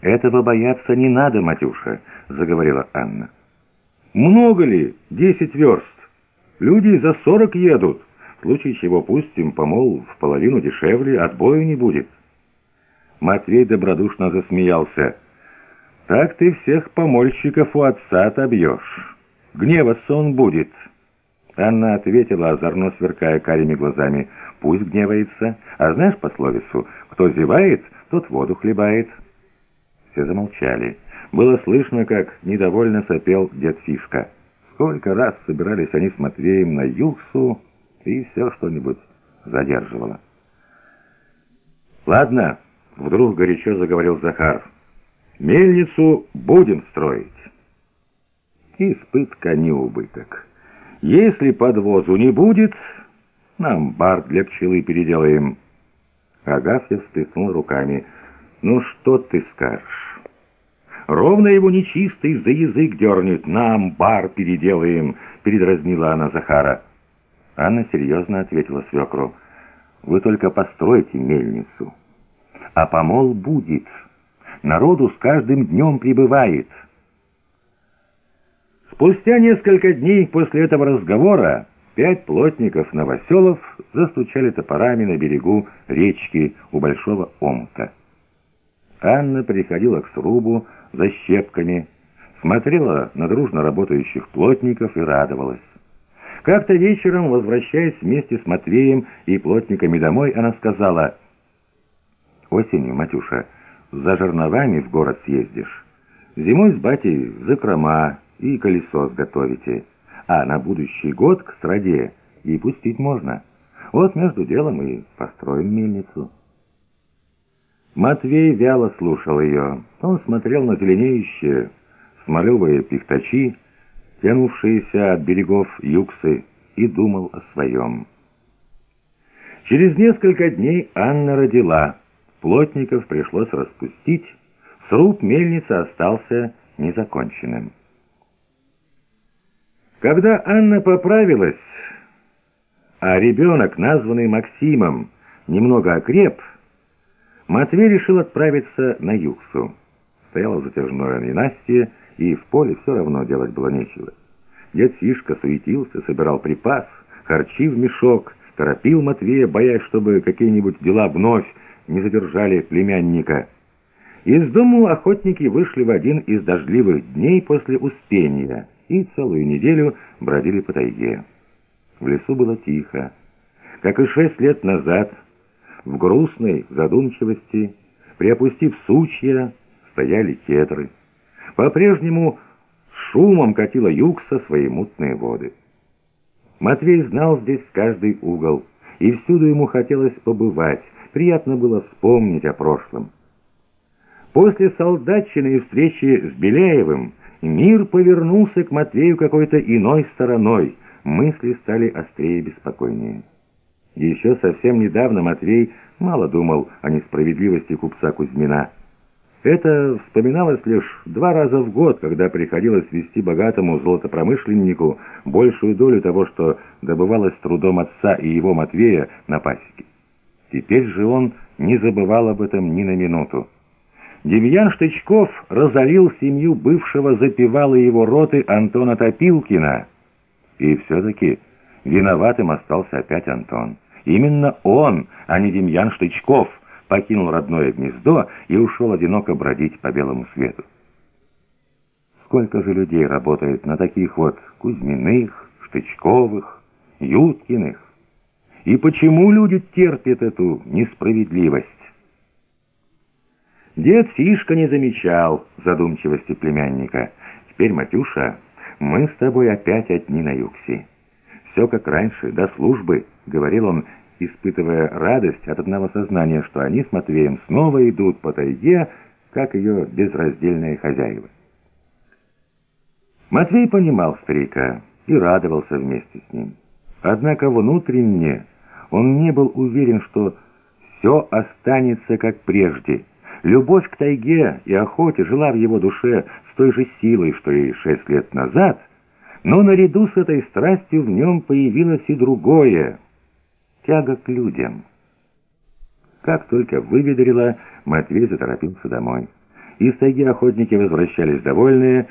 «Этого бояться не надо, Матюша», — заговорила Анна. «Много ли? Десять верст. Люди за сорок едут. В случае чего пустим, помол, в половину дешевле, отбоя не будет». Матвей добродушно засмеялся. «Так ты всех помольщиков у отца отобьешь. Гневаться он будет». Анна ответила, озорно сверкая карими глазами. «Пусть гневается. А знаешь пословицу? Кто зевает, тот воду хлебает». Все замолчали. Было слышно, как недовольно сопел дед Фишка. Сколько раз собирались они с Матвеем на Юксу, и все что-нибудь задерживало. «Ладно», — вдруг горячо заговорил Захар, — «мельницу будем строить». Испытка не убыток. Если подвозу не будет, нам бар для пчелы переделаем. Агафья всплеснул руками. «Ну что ты скажешь?» «Ровно его нечистый за язык дернет. Нам бар переделаем», — передразнила она Захара. Анна серьезно ответила свекру. «Вы только постройте мельницу, а помол будет. Народу с каждым днем прибывает». Спустя несколько дней после этого разговора пять плотников-новоселов застучали топорами на берегу речки у Большого омута. Анна приходила к срубу за щепками, смотрела на дружно работающих плотников и радовалась. Как-то вечером, возвращаясь вместе с Матвеем и плотниками домой, она сказала, «Осенью, Матюша, за жерновами в город съездишь. Зимой с батей закрома, и колесо сготовите, а на будущий год к страде и пустить можно. Вот между делом и построим мельницу». Матвей вяло слушал ее. Он смотрел на зеленеющие смолевые пихтачи, тянувшиеся от берегов юксы, и думал о своем. Через несколько дней Анна родила. Плотников пришлось распустить. Сруб мельницы остался незаконченным. Когда Анна поправилась, а ребенок, названный Максимом, немного окреп, Матвей решил отправиться на Юксу. Стояло затяжное ненастье, и в поле все равно делать было нечего. Дед Фишка суетился, собирал припас, харчи в мешок, торопил Матвея, боясь, чтобы какие-нибудь дела вновь не задержали племянника. Из дому охотники вышли в один из дождливых дней после Успения — и целую неделю бродили по тайге. В лесу было тихо. Как и шесть лет назад, в грустной задумчивости, приопустив сучья, стояли кедры. По-прежнему шумом катила юкса свои мутные воды. Матвей знал здесь каждый угол, и всюду ему хотелось побывать, приятно было вспомнить о прошлом. После солдатчины и встречи с Беляевым Мир повернулся к Матвею какой-то иной стороной, мысли стали острее и беспокойнее. Еще совсем недавно Матвей мало думал о несправедливости купца Кузьмина. Это вспоминалось лишь два раза в год, когда приходилось вести богатому золотопромышленнику большую долю того, что добывалось трудом отца и его Матвея на пасеке. Теперь же он не забывал об этом ни на минуту. Демьян Штычков разорил семью бывшего запевала его роты Антона Топилкина. И все-таки виноватым остался опять Антон. Именно он, а не Демьян Штычков, покинул родное гнездо и ушел одиноко бродить по белому свету. Сколько же людей работает на таких вот Кузьминых, Штычковых, Юткиных? И почему люди терпят эту несправедливость? Дед Фишка не замечал задумчивости племянника. «Теперь, Матюша, мы с тобой опять одни на Юксе. Все как раньше, до службы», — говорил он, испытывая радость от одного сознания, что они с Матвеем снова идут по тайге, как ее безраздельные хозяева. Матвей понимал старика и радовался вместе с ним. Однако внутренне он не был уверен, что все останется как прежде — Любовь к тайге и охоте жила в его душе с той же силой, что и шесть лет назад, но наряду с этой страстью в нем появилось и другое — тяга к людям. Как только выведрила, Матвей заторопился домой. Из тайги охотники возвращались довольные,